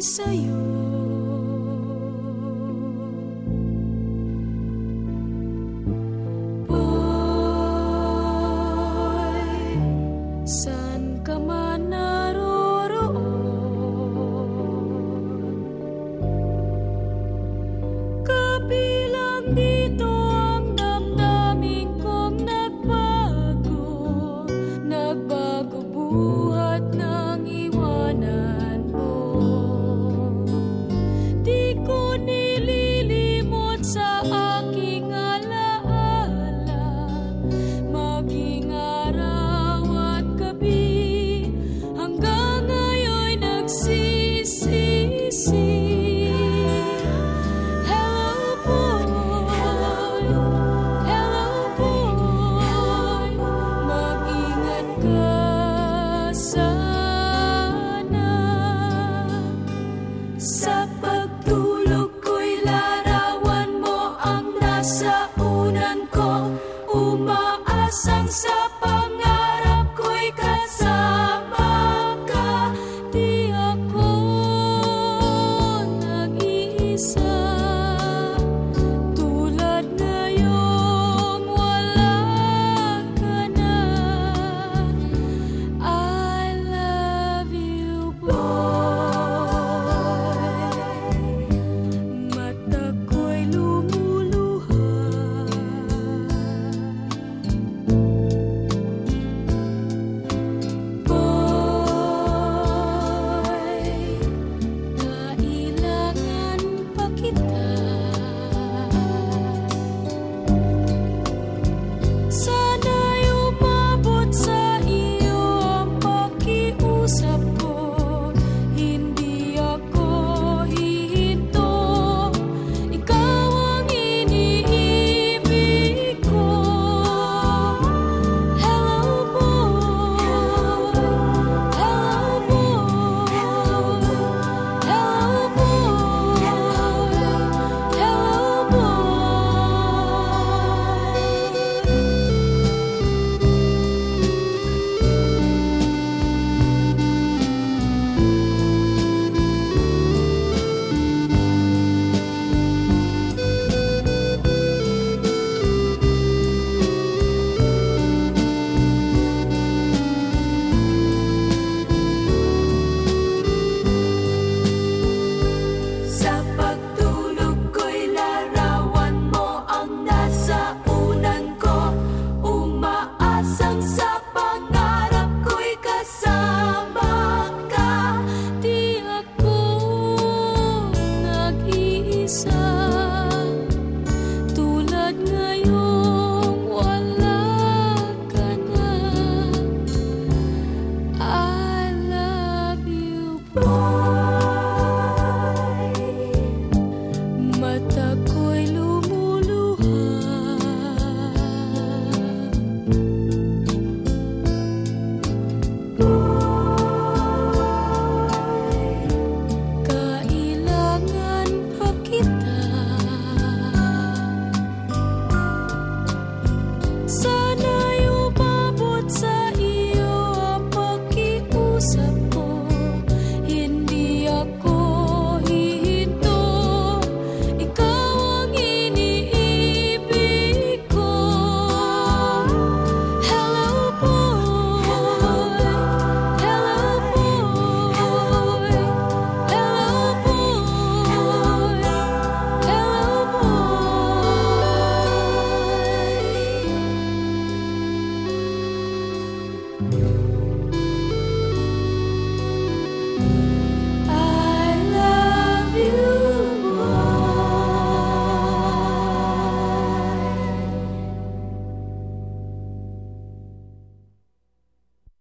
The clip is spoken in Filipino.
sa'yo. Boy, saan ka man naroroon. Kabilang dito ang damdamin kong nagbago Nagbago buhay.